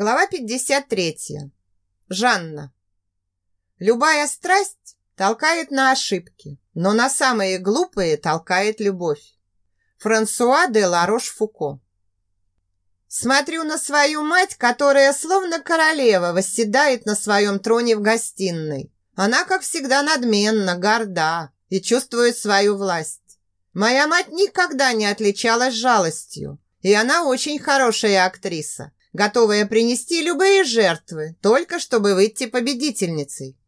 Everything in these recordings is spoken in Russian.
Глава 53. Жанна. Любая страсть толкает на ошибки, но на самые глупые толкает любовь. Франсуа де Ларош-Фуко. Смотрю на свою мать, которая словно королева восседает на своем троне в гостиной. Она, как всегда, надменна, горда и чувствует свою власть. Моя мать никогда не отличалась жалостью, и она очень хорошая актриса, готовая принести любые жертвы, только чтобы выйти победительницей.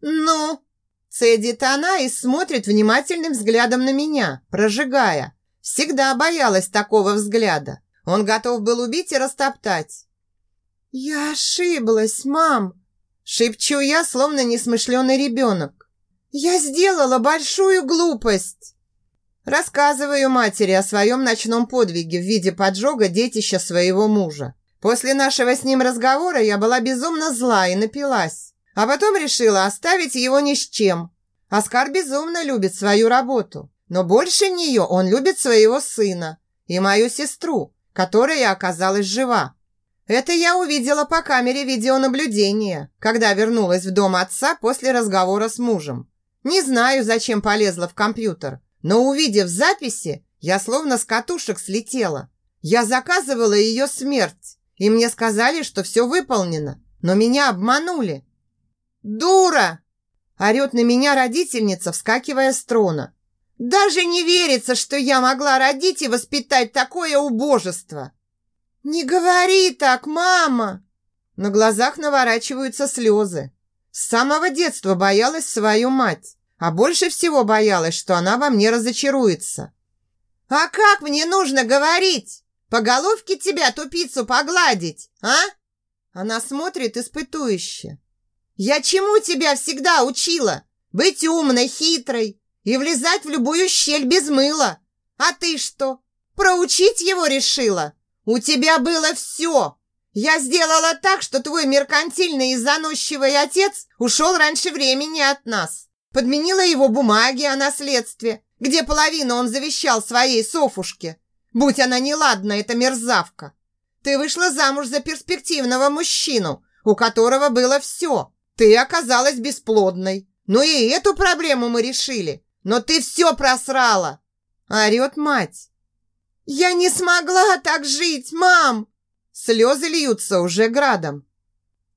«Ну?» – цедит она и смотрит внимательным взглядом на меня, прожигая. Всегда боялась такого взгляда. Он готов был убить и растоптать. «Я ошиблась, мам!» – шепчу я, словно несмышленый ребенок. «Я сделала большую глупость!» Рассказываю матери о своем ночном подвиге в виде поджога детища своего мужа. После нашего с ним разговора я была безумно зла и напилась. А потом решила оставить его ни с чем. Оскар безумно любит свою работу. Но больше нее он любит своего сына и мою сестру, которая оказалась жива. Это я увидела по камере видеонаблюдения, когда вернулась в дом отца после разговора с мужем. Не знаю, зачем полезла в компьютер, но увидев записи, я словно с катушек слетела. Я заказывала ее смерть, и мне сказали, что все выполнено, но меня обманули. «Дура!» – орет на меня родительница, вскакивая с трона. «Даже не верится, что я могла родить и воспитать такое убожество!» «Не говори так, мама!» На глазах наворачиваются слезы. С самого детства боялась свою мать. А больше всего боялась, что она во мне разочаруется. «А как мне нужно говорить? По головке тебя, тупицу, погладить, а?» Она смотрит испытующе. «Я чему тебя всегда учила? Быть умной, хитрой и влезать в любую щель без мыла. А ты что, проучить его решила? У тебя было все. Я сделала так, что твой меркантильный и заносчивый отец ушел раньше времени от нас подменила его бумаги о наследстве, где половину он завещал своей Софушке. Будь она неладна, эта мерзавка. Ты вышла замуж за перспективного мужчину, у которого было все. Ты оказалась бесплодной. Ну и эту проблему мы решили. Но ты все просрала. Орет мать. Я не смогла так жить, мам. Слезы льются уже градом.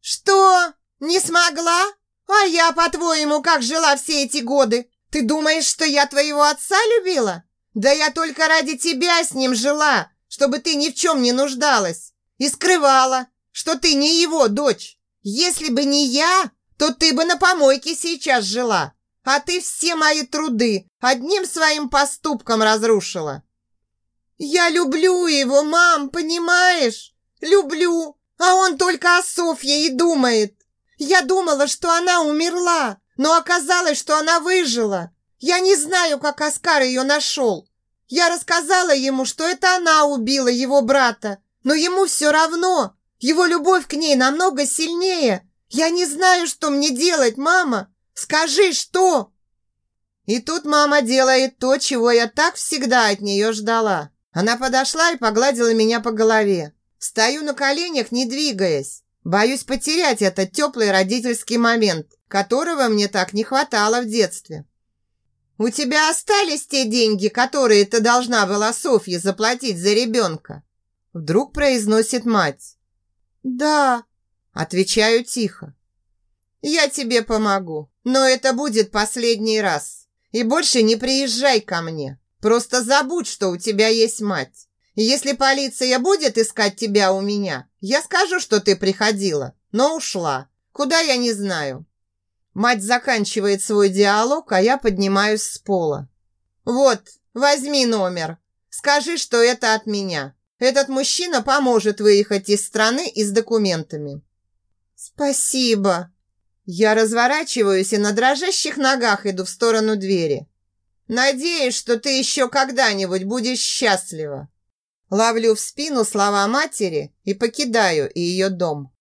Что? Не смогла? «А я, по-твоему, как жила все эти годы? Ты думаешь, что я твоего отца любила? Да я только ради тебя с ним жила, чтобы ты ни в чем не нуждалась. И скрывала, что ты не его дочь. Если бы не я, то ты бы на помойке сейчас жила. А ты все мои труды одним своим поступком разрушила. Я люблю его, мам, понимаешь? Люблю, а он только о Софье и думает. Я думала, что она умерла, но оказалось, что она выжила. Я не знаю, как Оскар ее нашел. Я рассказала ему, что это она убила его брата, но ему все равно. Его любовь к ней намного сильнее. Я не знаю, что мне делать, мама. Скажи, что?» И тут мама делает то, чего я так всегда от нее ждала. Она подошла и погладила меня по голове. Стою на коленях, не двигаясь. Боюсь потерять этот теплый родительский момент, которого мне так не хватало в детстве. «У тебя остались те деньги, которые ты должна была Софье заплатить за ребенка?» Вдруг произносит мать. «Да», отвечаю тихо. «Я тебе помогу, но это будет последний раз. И больше не приезжай ко мне. Просто забудь, что у тебя есть мать. Если полиция будет искать тебя у меня, я скажу, что ты приходила, но ушла. Куда, я не знаю». Мать заканчивает свой диалог, а я поднимаюсь с пола. «Вот, возьми номер. Скажи, что это от меня. Этот мужчина поможет выехать из страны и с документами». «Спасибо». Я разворачиваюсь и на дрожащих ногах иду в сторону двери. «Надеюсь, что ты еще когда-нибудь будешь счастлива». Ловлю в спину слова матери и покидаю ее дом.